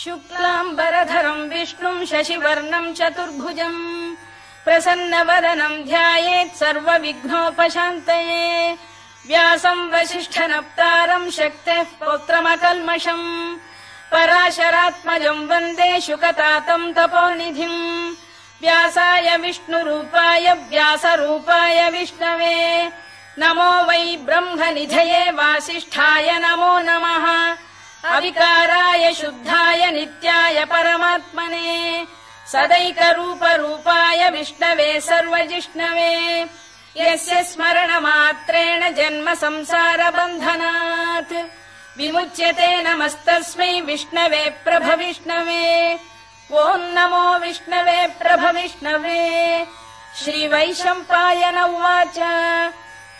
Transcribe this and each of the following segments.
शुक्लाम्बरधरम् विष्णुम् शशिवर्णम् चतुर्भुजम् प्रसन्नवदनम् ध्यायेत् सर्वविघ्नोपशान्तये। व्यासम् वसिष्ठनप्तारम् शक्तेः पौत्रमकल्मषम् पराशरात्मजम् वन्दे शुकतातम् तपोनिधिम् व्यासाय विष्णुरूपाय व्यासरूपाय विष्णवे। नमो वै ब्रह्मनिधये वासिष्ठाय नमो नमः अविकाराय शुद्धाय नित्याय परमात्मने सदैकरूपरूपाय विष्णवे सर्वजिष्णवे यस्य स्मरणमात्रेण जन्म संसारबन्धनात् विमुच्यते नमस्तस्मै विष्णवे प्रभविष्णवे ॐ नमो विष्णवे प्रभविष्णवे श्रीवैशम्पायन उवाच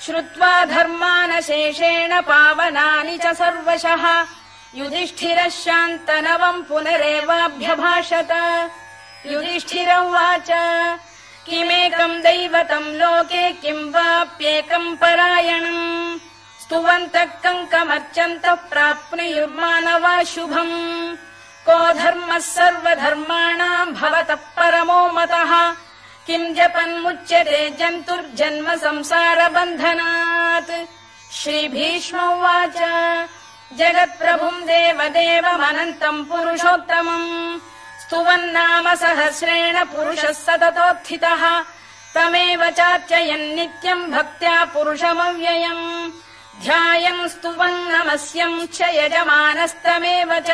श्रुत्वा धर्मानशेषेण पावनानि च सर्वशः युधिष्ठिरः शान्तनवम् पुनरेवाभ्यभाषत। युधिष्ठिर उवाच किमेकम् दैवतम् लोके किम् वाप्येकम् परायणम्? स्तुवन्तः कङ्कमर्चन्तः प्राप्नुयुर्मानवा शुभम् को धर्मः सर्वधर्माणाम् भवतः परमो मतः? किम् जपन्मुच्यते जन्तुर्जन्म संसारबन्धनात्? श्रीभीष्म उवाच जगत्प्रभुम् देवदेवमनन्तम् पुरुषोत्तमम्। स्तुवन्नाम सहस्रेण पुरुषः सततोत्थितः। तमेव चार्चयन् नित्यम् भक्त्या पुरुषमव्ययम्। ध्यायम् स्तुवन्नमस्यम् च यजमानस्तमेव च।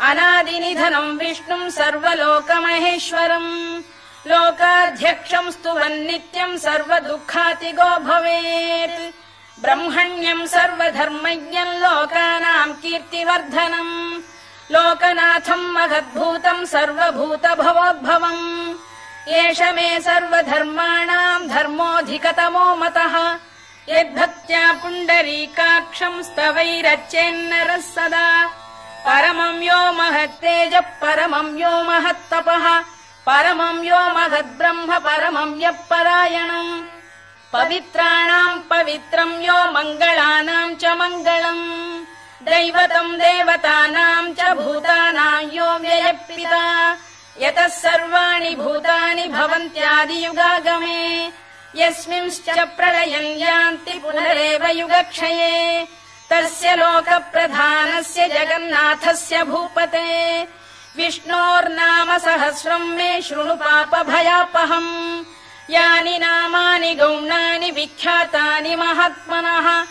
अनादिनिधनम् विष्णुम् सर्वलोकमहेश्वरम्। लोकाध्यक्षम् स्तुवन्नित्यम् सर्वदुःखातिगो भवेत् ब्रह्मण्यम् सर्वधर्मज्ञम् लोकानाम् कीर्तिवर्धनम् लोकनाथम् महद्भूतम् सर्वभूत भवोद्भवम् एष मे सर्वधर्माणाम् धर्मोऽधिकतमो मतः। यद्भक्त्या पुण्डरीकाक्षम् स्तवैरच्चेन्नरः सदा। परमम् यो महत्तेजः परमम् यो महत्तपः। परमम् यो महद्ब्रह्म परमम् यः परायणम् पवित्राणाम् पवित्रम् यो मङ्गलानाम् च मङ्गलम्। दैवतम् देवतानाम् च भूतानाम् यो व्ययपिता। यतः सर्वाणि भूतानि भवन्त्यादियुगागमे। यस्मिंश्च प्रलयम् यान्ति पुनरेव युगक्षये। तस्य लोकप्रधानस्य जगन्नाथस्य भूपते। विष्णोर्नाम सहस्रम् मे शृणु पापभयापहम् यानि नामानि गौणानि विख्यातानि महात्मनः।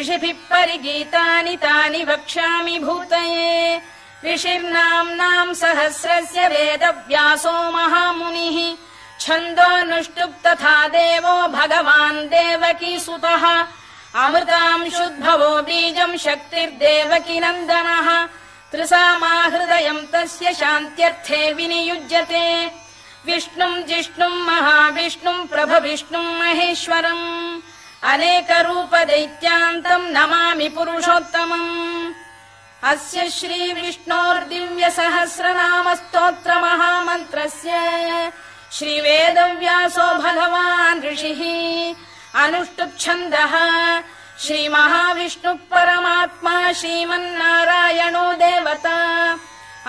ऋषिभिः परिगीतानि तानि वक्ष्यामि भूतये। ऋषिर्नाम्नाम् सहस्रस्य वेदव्यासो महामुनिः। छन्दोऽनुष्टुप् तथा देवो भगवान् देवकी सुतः। अमृतांशुद्भवो बीजम् शक्तिर्देवकी नन्दनः। त्रिसामाहृदयम् तस्य शान्त्यर्थे विनियुज्यते विष्णुम् जिष्णुम् महाविष्णुम् प्रभविष्णुम् महेश्वरम्। अनेकरूपदैत्यान्तम् नमामि पुरुषोत्तमम्। अस्य श्रीविष्णोर्दिव्य सहस्रनाम स्तोत्र महामन्त्रस्य श्रीवेदव्यासो भगवान् ऋषिः अनुष्टुप्छन्दः। श्रीमहाविष्णुः परमात्मा श्रीमन्नारायणो देवता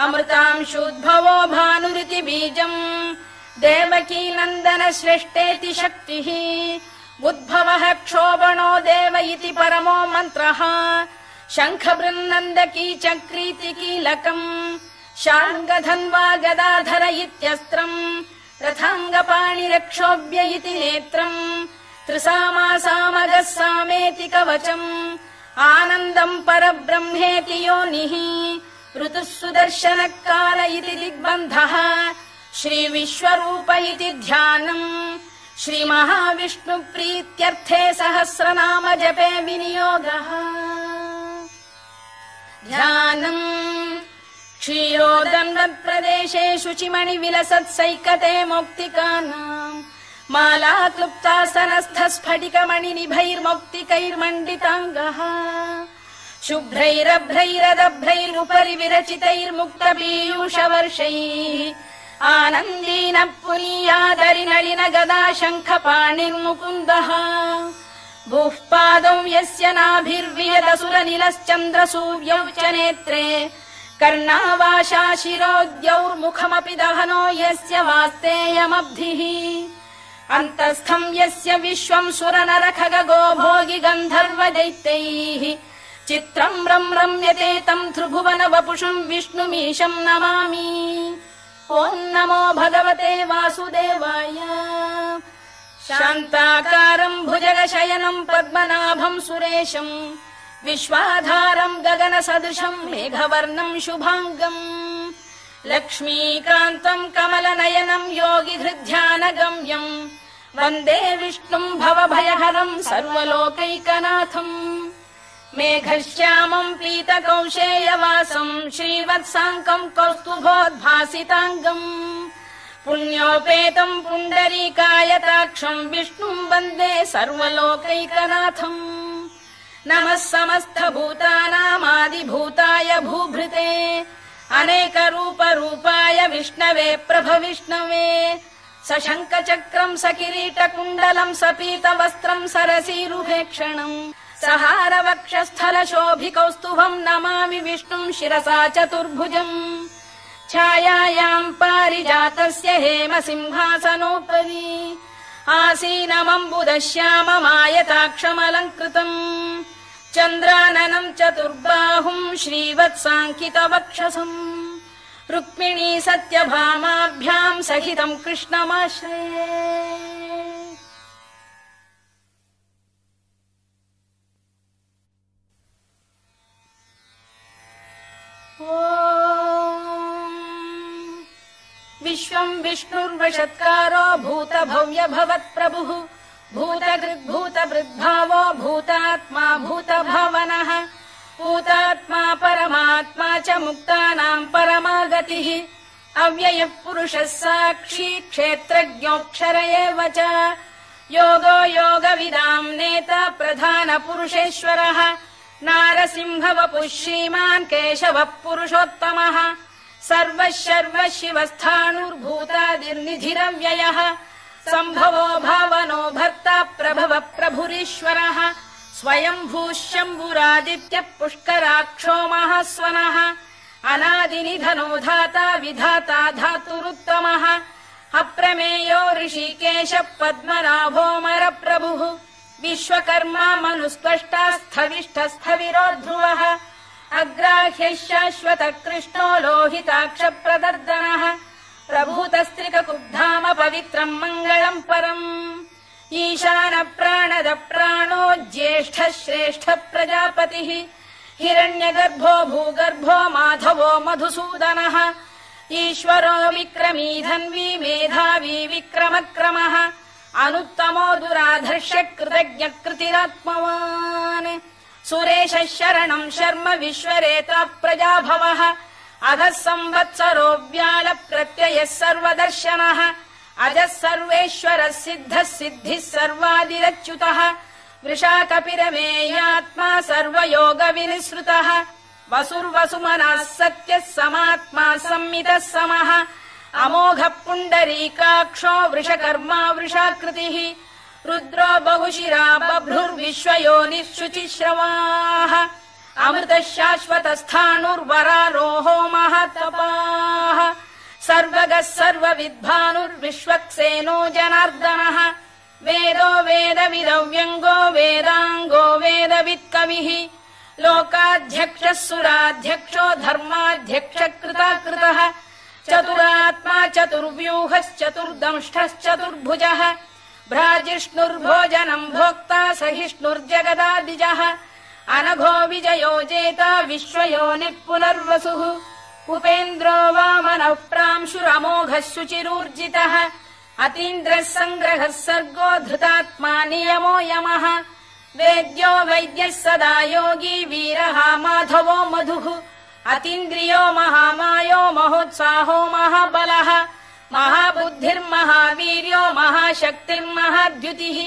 अमृतांशुद्भवो भानुरिति बीजम्। देवकी नन्दन श्रेष्ठेति शक्तिः। उद्भवः क्षोभणो देव इति परमो मन्त्रः। शङ्खबृन्नन्दकी चक्रीति कीलकम् शार्ङ्गधन्वा गदाधर इत्यस्त्रम्। रथाङ्गपाणिरक्षोभ्य इति नेत्रम्। त्रिसामासामगः सामेति कवचम्। आनन्दम् परब्रह्मेति योनिः ऋतुः सुदर्शनकाल इति दिग्बन्धः श्रीविश्वरूप इति ध्यानम्। श्रीमहाविष्णुप्रीत्यर्थे सहस्रनाम जपे विनियोगः। ध्यानम्। क्षीरोदन्वत्प्रदेशे शुचिमणि विलसत्सैकते मौक्तिकानाम्। माला क्लुप्तासनस्थ स्फटिकमणि निभैर्मौक्तिकैर्मण्डिताङ्गः शुभ्रैरभ्रैरदभ्रैरुपरि विरचितैर्मुक्त पीयूषवर्षैः आनन्दीन पुनीयादरि गदा शङ्खपाणिर्मुकुन्दः भूः पादौ यस्य नाभिर्वियदसुरनिलश्चन्द्रसूर्यौ च नेत्रे कर्णावाशा शिरोद्यौर्मुखमपि दहनो यस्य वास्तेयमब्धिः अन्तस्थम् यस्य विश्वम् खगो भोगि गन्धर्व दैत्यैः चित्रम् रम् रम्यते तम् त्रिभुवन वपुषम् विष्णुमीशम् नमामि। ॐ नमो भगवते वासुदेवाय। शान्ताकारम् भुजगशयनम् पद्मनाभम् सुरेशम् विश्वाधारम् गगन सदृशम् मेघवर्णम् शुभाङ्गम् लक्ष्मीकान्तम् कमलनयनम् हृद्ध्यानगम्यम् वन्दे विष्णुम् भवभयहरम् सर्वलोकैकनाथम् मेघश्यामम् पीतकौशेयवासम् श्रीवत्साङ्कम् कौस्तुभोद्भासिताङ्गम् पुण्योपेतम् पुण्डरीकायताक्षम् विष्णुम् वन्दे सर्वलोकैकनाथम् नमः समस्तभूतानामादिभूताय भूभृते अनेकरूपरूपाय विष्णवे प्रभ विष्णवे स शङ्खचक्रम् स सहारवक्षस्थलशोभिकौस्तुभम् नमामि विष्णुम् शिरसा चतुर्भुजम्। छायायाम् पारिजातस्य हेम सिंहासनोपरि आसीनमम्बुदश्याममायताक्षमलङ्कृतम्। चन्द्राननम् चतुर्बाहुम् श्रीवत्साङ्कितवक्षसम्। रुक्मिणी सत्यभामाभ्याम् सहितम् कृष्णमाश्रये विष्णुर्वषत्कारो भूत भव्य भवत्प्रभुः भूतकृद्भूत वृद्भावो भूतात्मा भूत भवनः भूतात्मा परमात्मा च मुक्तानाम् परमागतिः। अव्ययः पुरुषः साक्षी क्षेत्रज्ञोऽक्षर एव च। योगो योगविदाम् नेता प्रधान पुरुषेश्वरः नारसिंहवपुः श्रीमान् केशवः पुरुषोत्तमः सर्वः शर्व शिवस्थाणुर्भूतादिर्निधिरव्ययः सम्भवो भावनो भर्ता प्रभव प्रभुरीश्वरः। स्वयम्भूः शम्भुरादित्यः पुष्कराक्षो महास्वनः। अनादिनिधनो धाता विधाता धातुरुत्तमः। अप्रमेयो ऋषिकेश पद्मनाभोमर प्रभुः विश्वकर्मा मनुस्पष्टा स्थविष्ठस्थविरो ध्रुवः अग्राह्यः शाश्वत कृष्णो लोहिताक्ष प्रदर्दनः प्रभूतस्त्रिककुब्धाम पवित्रम् मङ्गलम् परम् ईशान प्राणद प्राणो ज्येष्ठ श्रेष्ठ प्रजापतिः हिरण्यगर्भो भूगर्भो माधवो मधुसूदनः ईश्वरो विक्रमी धन्वी मेधावी विक्रमक्रमः अनुत्तमो दुराधर्ष कृतज्ञ कृतिरात्मवान् सुरेशः शरणम् शर्म विश्वरेता प्रजाभवः। अधः संवत्सरो व्याल प्रत्ययः सर्वदर्शनः। अजः सर्वेश्वरः सिद्धः सिद्धिः सर्वादिरच्युतः। वृषाकपिरमेयात्मा सर्वयोग विनिसृतः वसुर्वसुमनः सत्यः समात्मा संमितः समः। अमोघः पुण्डरीकाक्षो वृषकर्मा वृषाकृतिः रुद्रो बहुशिरा बभ्रुर्विश्वयोनिः शुचिश्रवाः अमृतः शाश्वतस्थाणुर्वरारोहो महातपाः सर्वगः सर्वविद्भानुर्विश्वक्सेनो जनार्दनः। वेदो वेदविदव्यङ्गो वेदाङ्गो वेदवित्कविः। लोकाध्यक्षः सुराध्यक्षो धर्माध्यक्ष कृताकृतः चतुरात्मा चतुर्व्यूहश्चतुर्दंष्टश्चतुर्भुजः भ्राजिष्णुर्भोजनम् भोक्ता सहिष्णुर्जगदादिजः। अनघो विजयो जेता विश्वयोनिः पुनर्वसुः उपेन्द्रो वामनः प्रांशुरमोघः शुचिरूर्जितः। अतीन्द्रः सङ्ग्रहः सर्गो धृतात्मा नियमो यमः। वेद्यो वैद्यः सदा योगी वीरः माधवो मधुः। अतीन्द्रियो महामायो महोत्साहो महाबलः महाबुद्धिर्महावीर्यो महाशक्तिर्महाद्युतिः।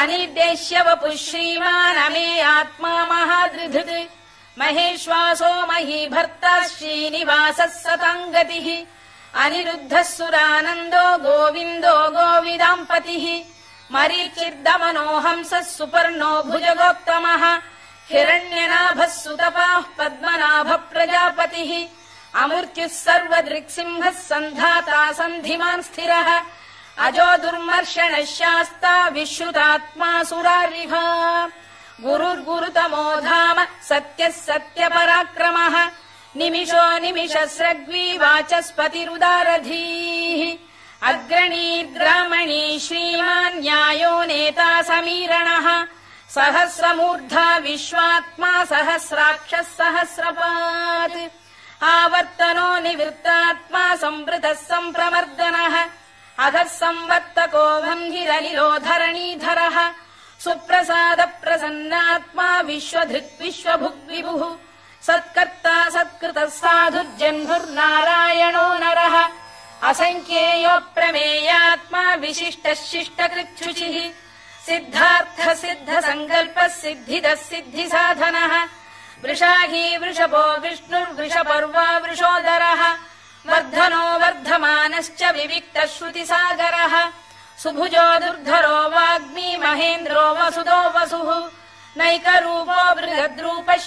अनिर्देश्य वपुः श्रीमानमे आत्मा महादृधृत् महेश्वासो मही भर्ता श्रीनिवासः सताम् गतिः। अनिरुद्धः सुरानन्दो गोविन्दो गोविदाम्पतिः। मरीचिर्दमनो हंसः सुपर्णो भुजगोत्तमः। हिरण्यनाभः सुतपाः पद्मनाभ प्रजापतिः अमृत्युः सर्वदृक्सिंहः सन्धाता सन्धिमान् स्थिरः। अजो दुर्मर्षणः शास्ता विश्रुतात्मा सुरारिभ गुरुर्गुरुतमो धाम सत्यः सत्यपराक्रमः। निमिषो निमिषस्रग्वी वाचस्पतिरुदारधीः। अग्रणी श्रीमान् न्यायो नेता समीरणः। सहस्रमूर्धा विश्वात्मा सहस्राक्षः सहस्रपात् आवर्तनो निवृत्तात्मा संवृतः सम्प्रमर्दनः अधः संवर्तको भङ्गिरनिलो धरणीधरः सुप्रसाद प्रसन्नात्मा विश्वधृक् विश्वभुग्विभुः सत्कर्ता सत्कृतः साधुर्जह्नुर्नारायणो नरः। असङ्ख्येयोऽप्रमेयात्मा विशिष्टः शिष्टकृच्छुचिः। सिद्धार्थ सिद्ध सङ्कल्पः सिद्धिदः सिद्धिसाधनः वृषाही वृषभो विष्णुर्वृषपर्वा वृषोदरः वर्धनो वर्धमानश्च विविक्तः श्रुतिसागरः सुभुजो दुर्धरो वाग्मी महेन्द्रो वसुदो वसुः नैकरूपो बृहद्रूपः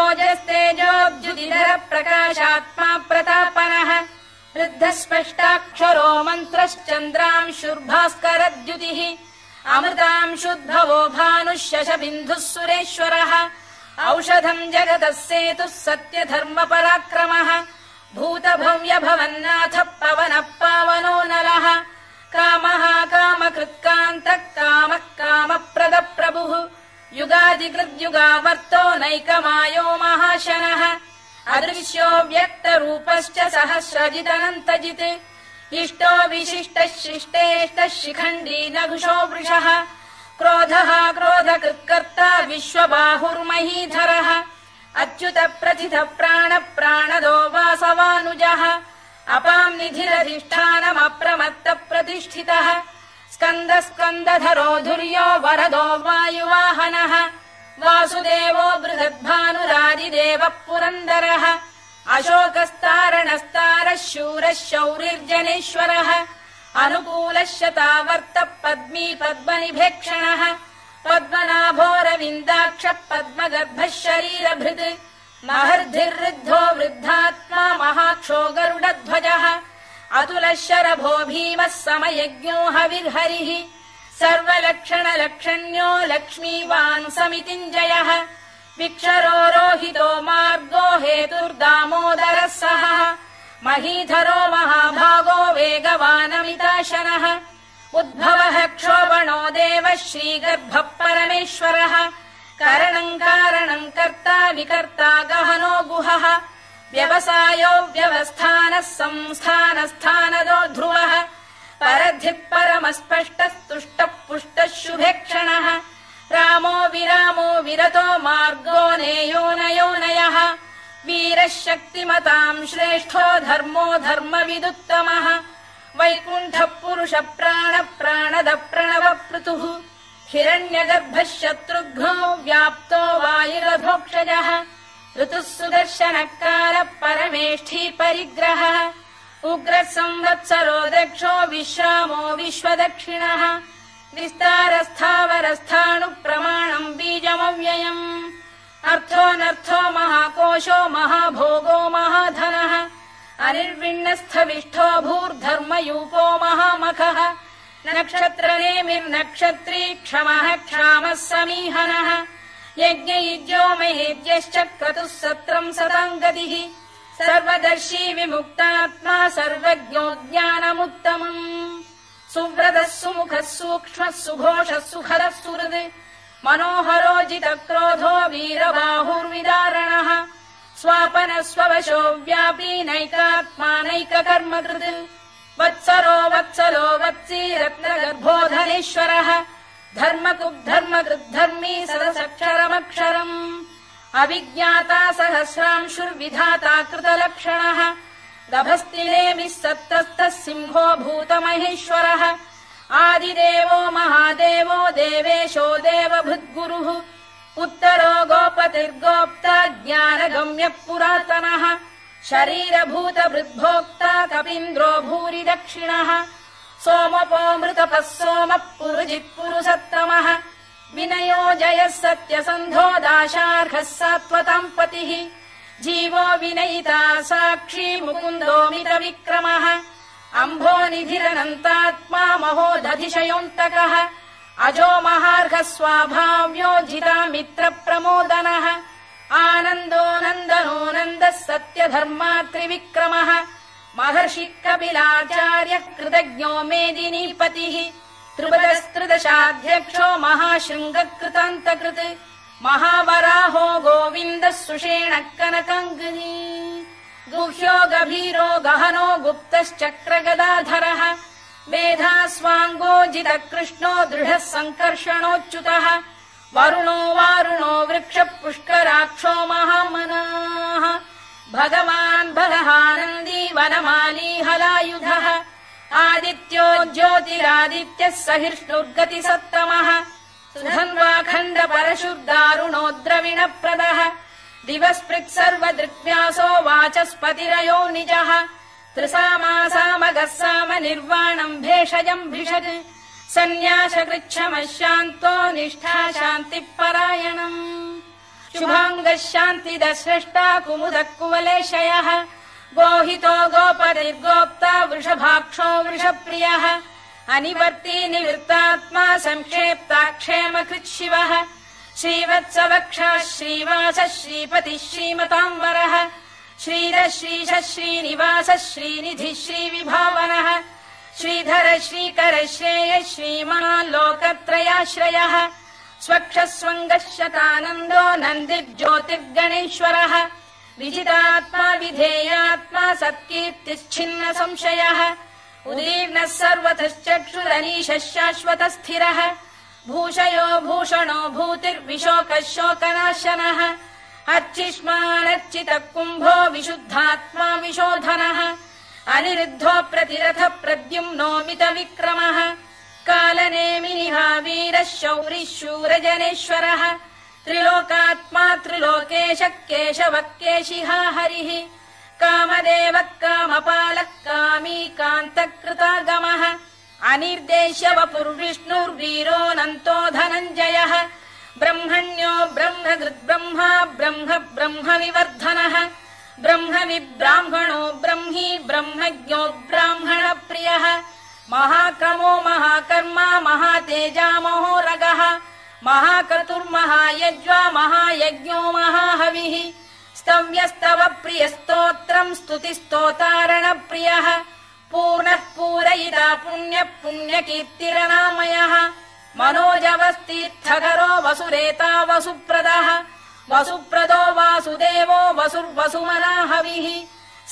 ओजस्तेजोऽब्जुदिधर प्रकाशात्मा प्रतापनः वृद्धः स्पष्टाक्षरो मन्त्रश्चन्द्रांशुर्भास्करद्युतिः अमृतांशुद्भवो भानुः शशबिन्दुः सुरेश्वरः। औषधम् जगतः सेतुः सत्यधर्मपराक्रमः। भूतभव्य भवन्नाथ पवनः पावनो नलः। कामः कामकृत्कान्तः कामः कामप्रदप्रभुः। युगादिकृद्युगावर्तो नैकमायो महाशनः। अदृश्यो व्यक्तरूपश्च सहस्रजिदनन्तजित् इष्टो विशिष्टः शिष्टेष्टः शिखण्डी नघुषो वृषः। क्रोधः क्रोधकृत्कर्ता विश्वबाहुर्महीधरः। अच्युत प्रथित प्राण प्राणदो वासवानुजः। अपाम् निधिरधिष्ठानमप्रमत्त प्रतिष्ठितः स्कन्द स्कन्दधरो धुर्यो वरदो वायुवाहनः। वासुदेवो बृहद्भानुरादिदेवः पुरन्दरः अशोकस्तारणस्तारः शूरः शौरिर्जनेश्वरः अनुकूलः शतावर्त पद्मी पद्मनिभेक्षणः पद्मनाभोरविन्दाक्षः पद्मगर्भः शरीरभृत् महर्धिर्वृद्धो वृद्धात्मा महाक्षो गरुडध्वजः अतुलः शरभो भीमः समयज्ञो हविर्हरिः सर्वलक्षणलक्षण्यो लक्ष्मीवान् समितिञ्जयः विक्षरो रोहितो मार्गो हेतुर्दामोदरः सह। महीधरो महाभागो वेगवानमिताशनः। उद्भवः क्षोभणो देवः श्रीगर्भः परमेश्वरः। करणम् कारणम् कर्ता विकर्ता गहनो गुहः। व्यवसायो व्यवस्थानः संस्थानस्थानदो ध्रुवः। परधिः परमस्पष्टस्तुष्टः पुष्टः शुभेक्षणः रामो विरामो विरतो मार्गो नेयोनयोनयः वीरः शक्तिमताम् श्रेष्ठो धर्मो धर्मविदुत्तमः। वैकुण्ठः पुरुष प्राण प्राणद प्रणव पृतुः हिरण्यगर्भः शत्रुघ्नो व्याप्तो वायुरभोक्षजः ऋतुः सुदर्शनकार उग्रः संवत्सरो दक्षो विश्रामो विश्वदक्षिणः विस्तारस्थावरस्थाणुप्रमाणम् बीजमव्ययम्। अर्थोऽनर्थो महाकोशो महाभोगो महाधनः। अनिर्विण्णस्थविष्ठो भूर्धर्मयूपो महामखः। नक्षत्रनेमिर्नक्षत्री क्षमः क्षामः समीहनः। यज्ञयुज्यो महेद्यश्च क्रतुः सत्रम् सताम् गतिः। सर्वदर्शी विमुक्तात्मा सर्वज्ञो ज्ञानमुत्तमम् सुव्रतः सुमुखः सूक्ष्मः सुघोषः सुखरः सुहृद्। मनोहरो जितक्रोधो वीरबाहुर्विदारणः स्वापन स्ववशो व्यापी नैकात्मानैककर्मकृत् वत्सरो वत्सलो वत्सी रत्नगर्भोधनेश्वरः। धर्मकुद्धर्मकृद्धर्मी सदसक्षरमक्षरम्। अविज्ञाता सहस्रांशुर्विधाता कृतलक्षणः दभस्तिनेमिः सत्तस्तः सिंहो भूतमहेश्वरः। आदिदेवो महादेवो देवेशो देवभृद्गुरुः। उत्तरो गोपतिर्गोप्ता ज्ञानगम्यः पुरातनः। शरीरभूतभृद्भोक्ता कपीन्द्रो भूरि दक्षिणः। सोमपोऽमृतपः सोमः पुरुजित्पुरुसत्तमः विनयो जयः सत्यसन्धो दाशार्हः सात्वताम् पतिः जीवो विनयिता साक्षी मुकुन्दोमित विक्रमः अम्भो निधिरनन्तात्मा महो दधिशयोऽन्तकः अजो महार्घ स्वाभाव्यो प्रमोदनः आनन्दो नन्दनो नन्दः सत्य धर्मात्रिविक्रमः महर्षि कपिलाचार्य कृतज्ञो मेदिनीपतिः। त्रिपदस्त्रिदशाध्यक्षो महाशृङ्गकृतान्तकृत् महावराहो गोविन्दः सुषेण कनकङ्गिनी। गुह्यो गभीरो गहनो गुप्तश्चक्रगदाधरः। मेधास्वाङ्गोजित कृष्णो दृढः सङ्कर्षणोच्युतः वरुणो वारुणो वृक्ष पुष्कराक्षो महामनाः। भगवान् भगहानन्दी वनमाली हलायुधः। आदित्यो ज्योतिरादित्यः सहिष्णुर्गति सुधन्वाखण्ड द्रविणप्रदः दिवस्पृक् सर्वदृक्व्यासो वाचस्पतिरयो निजः। त्रिसामासामगः साम निर्वाणम् भेषजम् भिषज सन्न्यास गृच्छमशान्तो निष्ठा शान्तिः परायणम् शुभाङ्गः शान्तिदस्रष्टा कुमुदः कुवलेशयः गोहितो गोपतिर्गोप्ता वृषभाक्षो वृषप्रियः अनिवर्ती निवृत्तात्मा संक्षेप्ता क्षेमकृत् शिवः। श्रीवत्सवक्षा श्रीवास श्रीपतिः श्रीमताम्बरः। श्रीर श्रीश श्रीनिवास श्रीनिधि श्रीविभावनः। श्रीधर श्रीकर श्रेय श्रीमान् लोकत्रयाश्रयः स्वक्षस्वङ्गः शतानन्दो नन्दिर्ज्योतिर्गणेश्वरः विजितात्मा विधेयात्मा सत्कीर्तिश्छिन्न संशयः उदीर्णः सर्वतश्चक्षुरनीशः शाश्वत स्थिरः भूषयो भूषणो भूतिर्विशोकः शोकनाशनः अर्चिष्मानर्चितः कुम्भो विशुद्धात्मा विशोधनः। अनिरुद्धो प्रतिरथ प्रद्युम्नोमित विक्रमः कालनेमिनिहा वीरः शौरिः शूरजनेश्वरः त्रिलोकात्मा त्रिलोकेश केशवः केशिहा हरिः कामदेवः कामपालः कामी कान्तकृतागमः अनिर्देश्य वपुर्विष्णुर्वीरोऽनन्तो धनञ्जयः। ब्रह्मण्यो ब्रह्मकृद्ब्रह्मा ब्रह्म ब्रह्म विवर्धनः ब्रह्म ब्रह्मज्ञो ब्राह्मणप्रियः। महाक्रमो महाकर्मा महातेजामहोरगः महाक्रतुर्महायज्वा महायज्ञो महाहविः स्तव्यस्तव प्रियस्तोत्रम् स्तुतिस्तोतारणप्रियः। पूर्णः पूरयिता पुण्यः पुण्यकीर्तिरनामयः। मनोजवस्तीर्थकरो वसुरेता वसुप्रदः। वसुप्रदो वासुदेवो वसुर्वसुमनाहविः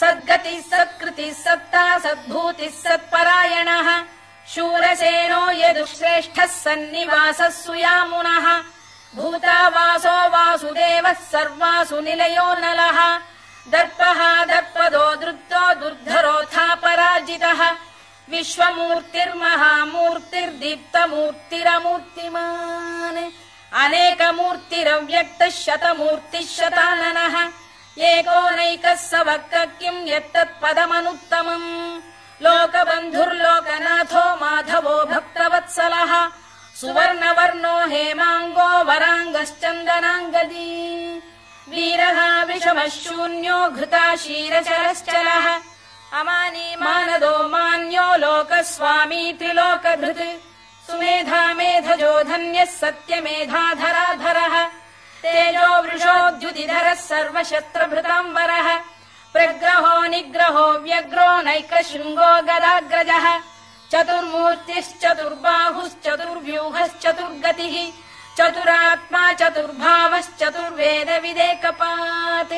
सद्गतिः सत्कृतिः सत्ता सद्भूतिः सत्परायणः। शूरसेनो यदुश्रेष्ठः सन्निवासः सुयामुनः भूतावासो वासुदेवः सर्वासु निलयो नलः। दर्पः दर्पदो दृप्तो दुर्धरोऽथा पराजितः विश्वमूर्तिर्महामूर्तिर्दीप्तमूर्तिरमूर्तिमान्। अनेकमूर्तिरव्यक्तः शतमूर्तिः शताननः एकोनैकः स वक् किम् यत्तत्पदमनुत्तमम्। लोकबन्धुर्लोकनाथो माधवो भक्तवत्सलः सुवर्णवर्णो हेमाङ्गो वराङ्गश्चन्दनाङ्गदी वीरः विषमः शून्यो घृता शीरचरश्चलः अमानी मानदो मान्यो लोकस्वामी त्रिलोकधृत्। सुमेधा मेधजो धन्यः सत्यमेधाधराधरः। तेजो वृषोद्युतिधरः सर्वशस्त्रभृताम्बरः प्रग्रहो निग्रहो व्यग्रो नैकशृङ्गो गदाग्रजः चतुर्मूर्तिश्चतुर्बाहुश्चतुर्व्यूहश्चतुर्गतिः चतुरात्मा चतुर्भावश्चतुर्वेद विदेकपात्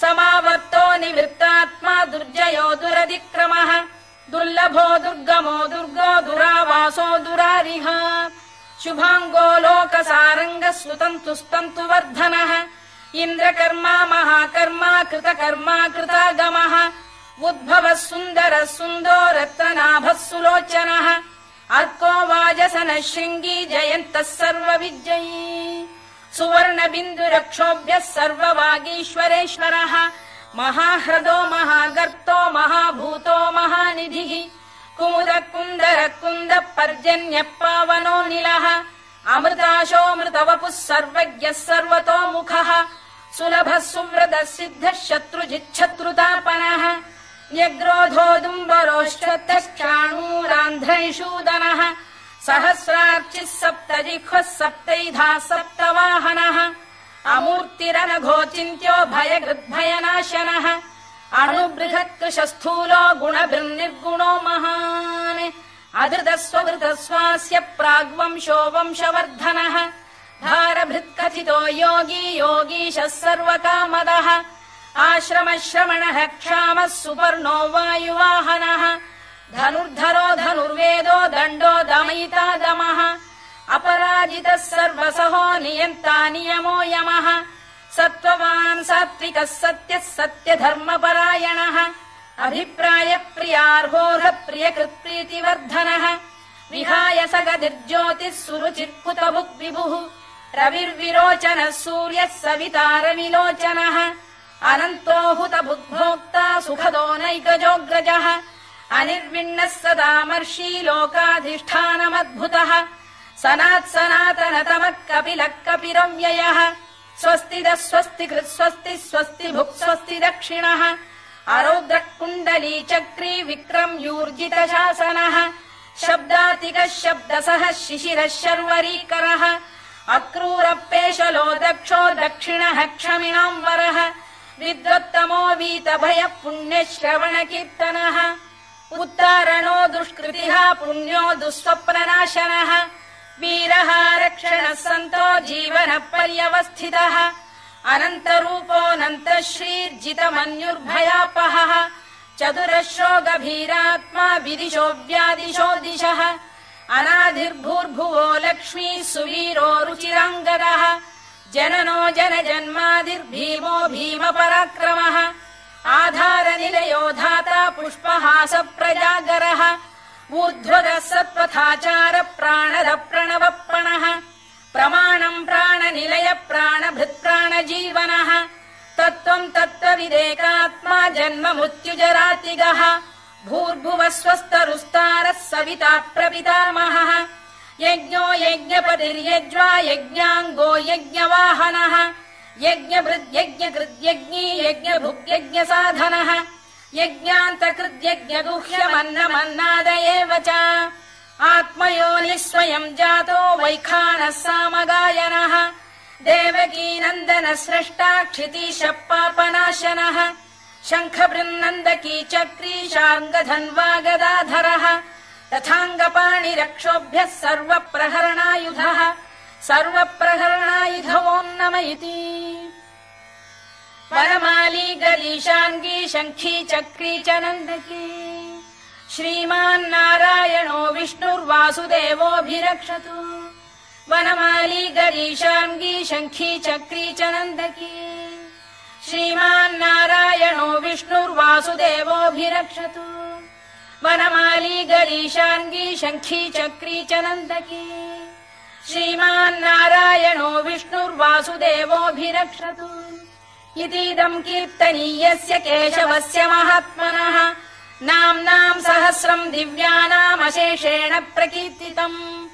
समावर्तो निवृत्तात्मा दुर्जयो दुरतिक्रमः दुर्लभो दुर्गमो दुर्गो दुरावासो दुरारिः शुभाङ्गो लोकसारङ्गः सुतन्तु स्तन्तु वर्धनः इन्द्रकर्मा महाकर्मा कृतकर्मा कृतागमः उद्भवः सुन्दरः सुन्दो रत्ननाभः सुलोचनः अर्को वाजसनः शृङ्गी जयन्तः सर्वविजयी। सुवर्णबिन्दुरक्षोभ्यः सर्ववागीश्वरेश्वरः। महाह्रदो महागर्तो महाभूतो महानिधिः। कुमुद कुन्दर कुन्द पर्जन्यः पावनो निलः अमृताशोऽमृतवपुः सर्वज्ञः सर्वतो मुखः सुलभः सुव्रतः सिद्धः शत्रुजिच्छत्रुतापनः न्यग्रोधोदुम्बरोश्चतश्चाणूरान्ध्रैषूदनः सहस्रार्चिः सप्त जिह्वः सप्तैधा सप्तवाहनः अमूर्तिरनघोचिन्त्यो भयगृद्भयनाशनः अणुबृहत्कृशस्थूलो गुणभिर्निर्गुणो महान् अधृतस्वभृतस्वास्य प्राग्वंशो वंशवर्धनः भारभृत्कथितो योगी योगीशः सर्वकामदः आश्रमश्रमणः क्षामः सुपर्णो वायुवाहनः। धनुर्धरो धनुर्वेदो दण्डो दमयिता दमः। अपराजितः सर्वसहो नियन्ता नियमो यमः। सत्त्ववान् सात्विकः सत्यः सत्यधर्मपरायणः। अभिप्रायप्रियार्होः प्रियकृत्प्रीतिवर्धनः विहाय सगतिर्ज्योतिः सुरुचित्कुतभुग्विभुः रविर्विरोचनः सूर्यः सवितारविलोचनः अनन्तो हुतभुग्भोक्ता सुखदो नैकजोऽग्रजः अनिर्विण्णः सदामर्षी लोकाधिष्ठानमद्भुतः सनात् सनातनतमः कपिलः कपिरव्ययः स्वस्तिदः स्वस्ति कृत् स्वस्ति भुक् स्वस्ति दक्षिणः अरौद्रः कुण्डली चक्री विक्रम् यूर्जित शासनः शब्दातिकः शब्दसः शिशिरः शर्वरीकरः अक्रूरपेशलो दक्षो दक्षिणः क्षमिणाम् वरः विद्वत्तमो वीतभयः पुण्यश्रवण कीर्तनः उत्तारणो दुष्कृतिः पुण्यो दुःस्वप्ननाशनः। वीरः रक्षणः सन्तो जीवन पर्यवस्थितः अनन्तरूपोऽनन्त श्रीर्जितमन्युर्भयापहः चतुरश्रो गभीरात्मा विदिशो व्यादिशो दिशः। अनाधिर्भूर्भुवो लक्ष्मी सुवीरो रुचिराङ्गदः जननो जन जन्मादिर्भीमो भीमपराक्रमः। आधारनिलयो धाता पुष्पहास प्रजागरः ऊर्ध्वगः सत्पथाचार प्राणद प्रणवप्रणः। प्रमाणम् प्राणनिलय प्राणभृत्प्राणजीवनः तत्त्वम् तत्त्वविदेकात्मा जन्म मृत्युजरातिगः भूर्भुवः स्वस्तरुस्तारः सविता प्रपितामहः यज्ञो यज्ञपतिर्यज्वा यज्ञाङ्गो यज्ञवाहनः। यज्ञभृद्यज्ञकृद्यज्ञी यज्ञभुग्यज्ञसाधनः यज्ञान्तकृद्यज्ञगुह्यमन्नमन्नाद एव च आत्मयोनिः स्वयम् जातो वैखानः सामगायनः देवकीनन्दन स्रष्टा क्षितीश पापनाशनः शङ्खबृन्नन्दकी चक्रीशार्ङ्गधन्वा गदाधरः तथाङ्गपाणिरक्षोभ्यः सर्वप्रहरणायुधः। सर्वप्रहरणायुधवोन्नम इति। वनमाली गलीशाङ्गी शङ्खी चक्री च नन्दकी। श्रीमान्नारायणो विष्णुर्वासुदेवोऽभिरक्षतु। वनमाली गलीशाङ्गी शङ्खी चक्री च नन्दकी। श्रीमान्नारायणो विष्णुर्वासुदेवोऽभिरक्षतु वनमाली गरीशाङ्गी शङ्खी चक्री च नन्दकी। श्रीमान्नारायणो विष्णुर्वासुदेवोऽभिरक्षतु इतीदम् कीर्तनीयस्य केशवस्य महात्मनः। नाम्नाम् सहस्रम् दिव्यानामशेषेण प्रकीर्तितम्।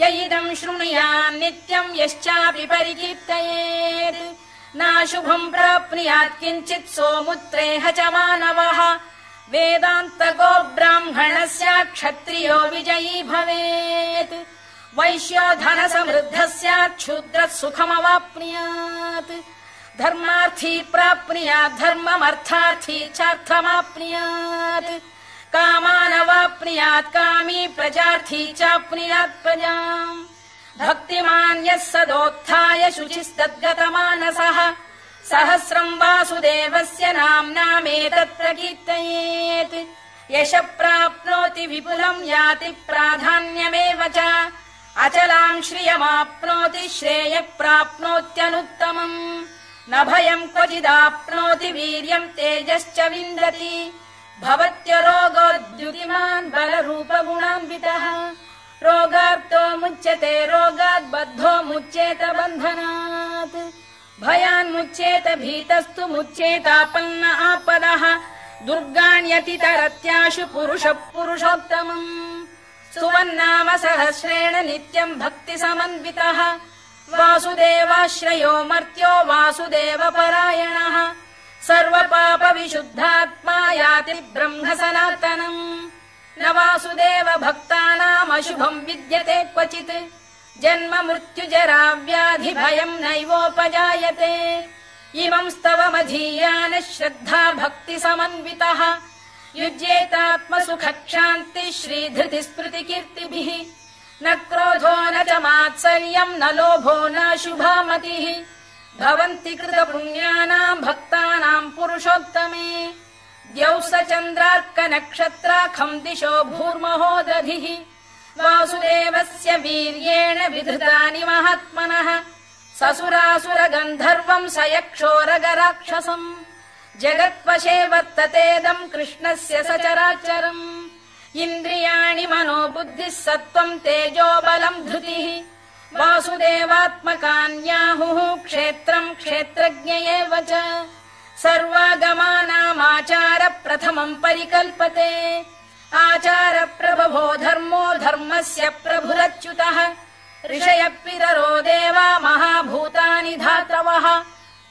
य इदम् शृणुयान् नित्यम् यश्चापि परिकीर्तयेत्। नाशुभम् प्राप्नुयात् किञ्चित् सोमुत्रेह च मानवः वेदान्तको ब्राह्मणस्य क्षत्रियो विजयी भवेत्। वैश्यो धन स्यात् क्षुद्रः सुखमवाप्नुयात् धर्मार्थी प्राप्नुयात् धर्ममर्थार्थी चार्थमाप्नुयात्। कामानवाप्नुयात् कामी प्रजार्थी चाप्नुयात् प्रजाम्। भक्तिमान् यः सदोत्थाय शुचिस्तद्गतमानसः सहस्रम् वासुदेवस्य नाम्नामेतत् प्रकीर्तयेत् यश प्राप्नोति विपुलम् याति प्राधान्यमेव च। अचलाम् श्रियमाप्नोति श्रेयः प्राप्नोत्यनुत्तमम् न भयम् क्वचिदाप्नोति वीर्यम् तेजश्च विन्दति भवत्यरोगोद्युतिमान् बलरूपगुणान्वितः। रोगार्तो मुच्यते रोगात् बद्धो मुच्येत बन्धनात् भयान्मुच्येत भीतस्तु मुच्येतापन्न आपदः। दुर्गाण्यतितरत्याशु पुरुष पुरुषोत्तमम्। सुवन्नाम सहस्रेण नित्यम् भक्तिसमन्वितः। वासुदेवाश्रयो मर्त्यो वासुदेवपरायणः। सर्वपापविशुद्धात्मा याति ब्रह्म सनातनम् न वासुदेव भक्तानामशुभम् विद्यते क्वचित् जन्म मृत्युजरा व्याधि भयम् नैवोपजायते। इमम् स्तवमधीयान श्रद्धा भक्ति समन्वितः। युज्येतात्मसुखक्षान्ति श्रीधृति स्मृति न क्रोधो न च मात्सर्यम् न लोभो न शुभामतिः। भवन्ति कृत पुण्यानाम् भक्तानाम् पुरुषोत्तमे। द्यौ स चन्द्रार्क नक्षत्राखम् दिशो भूर्महो दधिः वासुदेवस्य वीर्येण विधृतानि महात्मनः। ससुरासुर गन्धर्वम् स यक्षोरगराक्षसम् जगत्वशे वर्ततेदम् कृष्णस्य सचराचरम्। इन्द्रियाणि मनो बुद्धिः सत्त्वम् तेजो बलम् धृतिः। वासुदेवात्मकान्याहुः क्षेत्रम् क्षेत्रज्ञ एव च। सर्वागमानामाचार प्रथमम् परिकल्पते आचार प्रभवो धर्मो धर्मस्य प्रभुरच्युतः। ऋषय देवा महाभूतानि धातवः।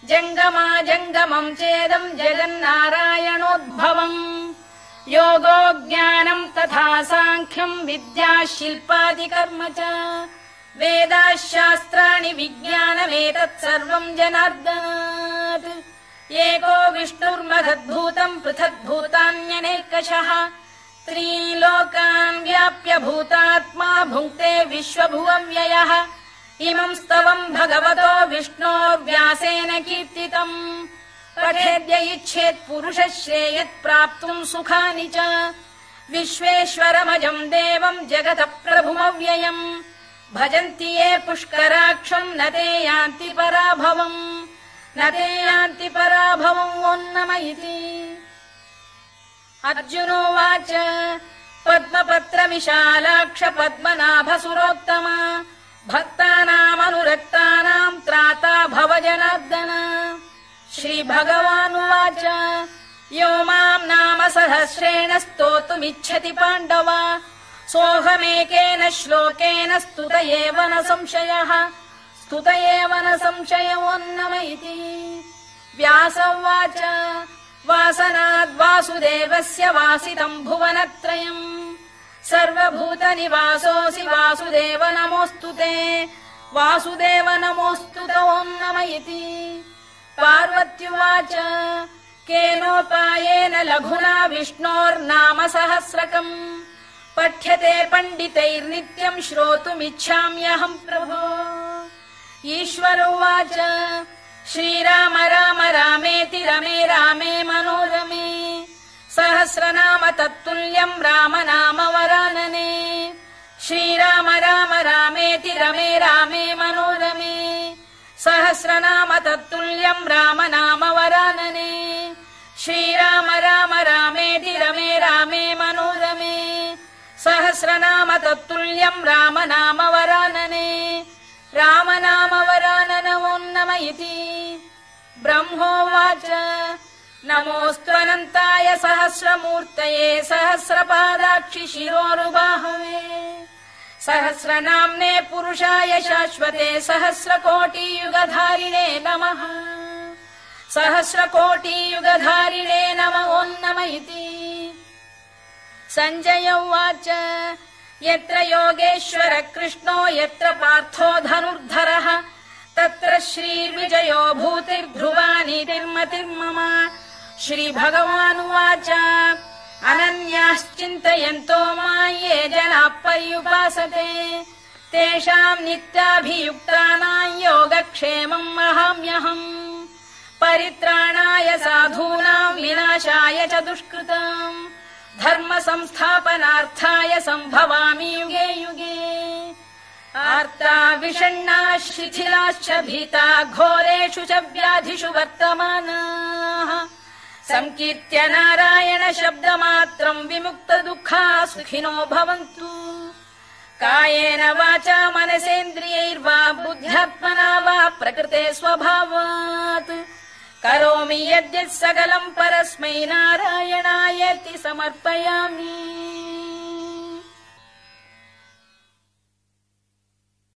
जङ्गमा जङ्गमम् चेदम् जगन्नारायणोद्भवम्। योगो ज्ञानम् तथा साङ्ख्यम् विद्या शिल्पादिकर्म च। वेदाः शास्त्राणि विज्ञानमेतत् सर्वम् जनार्दनात्। एको विष्णुर्महद्भूतम् पृथग्भूतान्यनेकषः त्रीलोकान् व्याप्य भूतात्मा भुङ्क्ते विश्वभुवव्ययः इमम् स्तवम् भगवतो विष्णोर्व्यासेन कीर्तितम् पठेद्य इच्छेत् पुरुष श्रेयत् प्राप्तुम् सुखानि च। विश्वेश्वरमजम् देवम् जगत प्रभुमव्ययम् भजन्ति ये पुष्कराक्षम् न ते यान्ति पराभवम् न ते यान्ति पराभवम् इति अर्जुनोवाच पद्मपत्र विशालाक्ष पद्मनाभसुरोत्तम भक्तानामनुरक्तानाम् त्राता भव जनार्दन श्रीभगवानुवाच यो माम् नाम सहस्रेण स्तोतुमिच्छति पाण्डव। सोऽहमेकेन श्लोकेन स्तुत एव न संशयः। स्तुत एव न संशयोन्नम इति। व्यास उवाच वासनाद्वासुदेवस्य वासितम् भुवनत्रयम् सर्वभूतनिवासोऽसि वासुदेव नमोऽस्तु ते। वासुदेव नमोऽस्तु ओन्नम इति। पार्वत्युवाच केनोपायेन लघुना विष्णोर्नाम सहस्रकम् पठ्यते पण्डितैर्नित्यम् श्रोतुमिच्छाम्यहम् प्रभो। ईश्वर उवाच श्रीराम राम रामेति रमे रामे मनोरमे सहस्रनाम तत्तुल्यम् राम नाम वरानने। श्रीराम राम रामेति रमे रामे मनोरमे सहस्रनाम तत्तुल्यम् राम नाम वरानने। श्रीराम राम रामेति रमे रामे मनोरमे सहस्रनाम तत्तुल्यम् राम नाम वरानने राम नाम इति ब्रह्मोवाच नमोऽस्त्वनन्ताय सहस्रमूर्तये सहस्रपादाक्षि शिरोरुबाहवे। सहस्रनाम्ने पुरुषाय शाश्वते सहस्रकोटियुगधारिणे नमः। सहस्रकोटियुगधारिणे नम ओन्नम इति सञ्जय उवाच यत्र योगेश्वर कृष्णो यत्र पार्थो धनुर्धरः तत्र भूतिर्ध्रुवानि तिर्मतिर्मम श्रीभगवानुवाच अनन्याश्चिन्तयन्तो मा ये जनाः पर्युपासते तेषाम् नित्याभियुक्तानाम् योगक्षेमम् वहाम्यहम् परित्राणाय साधूनाम् विनाशाय च दुष्कृतम् धर्म संस्थापनार्थाय सम्भवामि युगे युगे। आर्ता विषण्णा शिथिलाश्च भीता घोरेषु च व्याधिषु वर्तमानाः। सङ्कीर्त्य नारायण शब्दमात्रम् विमुक्त दुःखा सुखिनो भवन्तु। कायेन वाचा मनसेन्द्रियैर्वा बुद्ध्यात्मना वा प्रकृते स्वभावात् करोमि यद्यत् सकलम् परस्मै नारायणायति समर्पयामि